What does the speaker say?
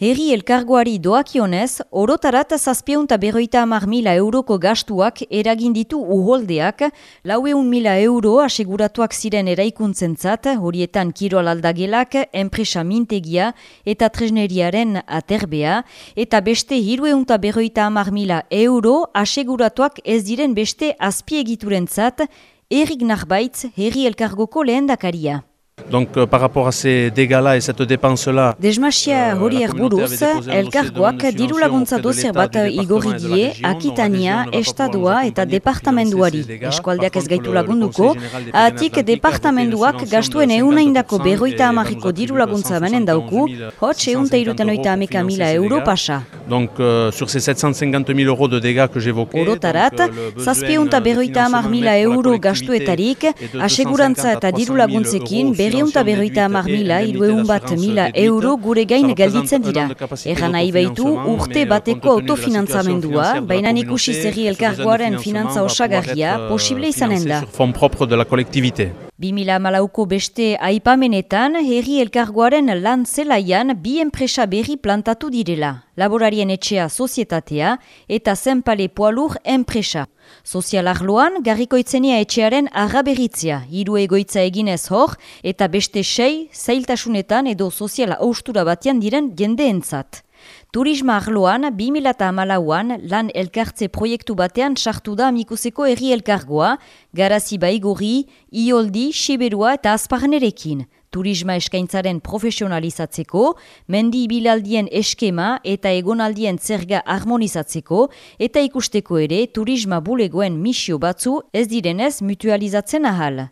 Herri elkargoari doakionez, orotarat zazpieunta berroita amar mila euroko gastuak eragin ditu uholdeak, laueun mila euro aseguratuak ziren eraikuntzen zat, horietan kirol aldagelak, enpresa mintegia eta tresneriaren aterbea, eta beste hirueunta berroita amar mila euro aseguratuak ez diren beste azpiegituren zat, Erik Narbaitz, herri elkargoko lehen dakaria. Donc euh, par rapport à ces dégâts-là et cette dépense-là... Desmasia hori erburuz, elkargoak diru laguntza dozer bat igorri die Akitania, Estadua eta Departamenduari. Eskualdeak ez gaitu lagunduko, atik Departamenduak gastuen euna indako berroita amarriko diru laguntza benen dauku, hotx eunta iruten oita ameka mila euro pasa. Donc euh, sur ces 750 000 euros de dégâts que j'évoquais... Orotarat, zazpieunta berroita amar mila euro gastuetarik, asegurantza eta diru laguntzekin berriunta berroita amar mila, irueun bat mila euro gure gain galditzen dira. Erran nahi baitu urte bateko autofinantzamendua, baina ikusi zerri elkargoaren finantza osagarria posible izanen da. Fond propre de la collectivité. 2000 malauko beste aipamenetan, herri elkargoaren lan zelaian bi enpresa berri plantatu direla. Laborarien etxea sozietatea eta zenpale poalur enpresa. Sozial arloan, garrikoitzenia etxearen arraberitzia, hiru egoitza eginez hor, eta beste sei, zailtasunetan edo soziala austura batean diren jendeentzat. Turisma arloan, 2008an lan elkartze proiektu batean sartu da amikuseko erri elkargoa, garazi baigori, ioldi, siberua eta azparnerekin. Turisma eskaintzaren profesionalizatzeko, mendi bilaldien eskema eta egonaldien zerga harmonizatzeko, eta ikusteko ere turisma bulegoen misio batzu ez direnez mutualizatzen ahal.